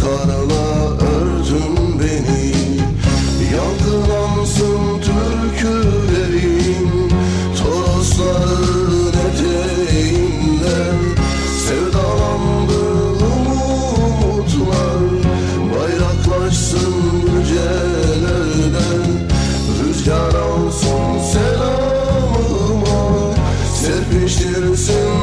karla örtün beni. Yankılansın türkülerim Torosların eteğinde Sevdalandı umutlar. Bayraklaşsın yücelerde Rüzgar alsın selamıma Serpiştirsin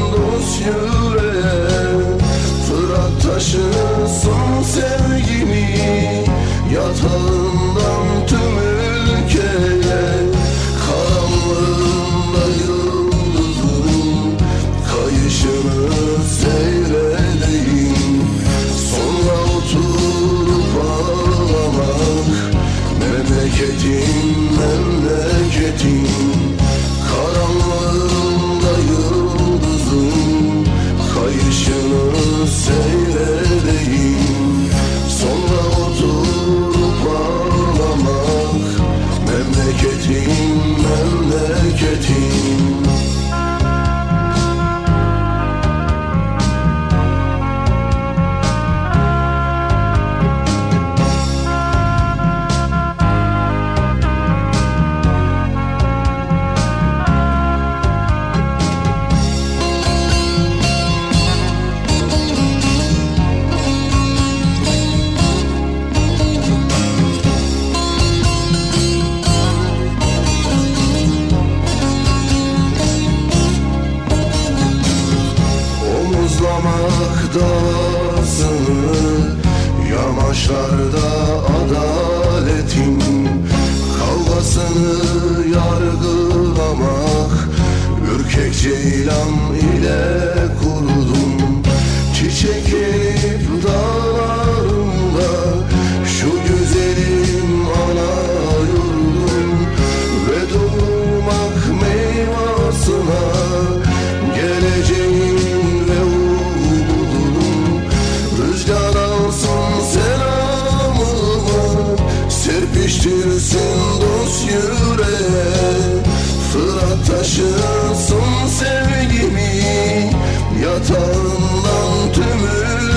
ceylan ile kurdum Fırat taşısın sevgimi Yatağından tüm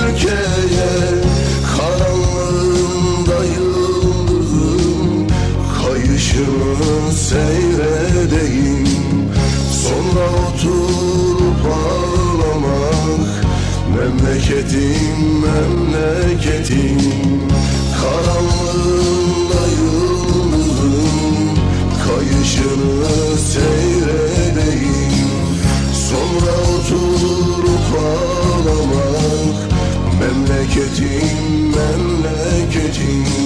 ülkeye Karanlığında yıldızın Kayışını seyredeyim. Sonra oturup ağlamak Memleketim, memleketim Memleketim, memleketim Karanlığı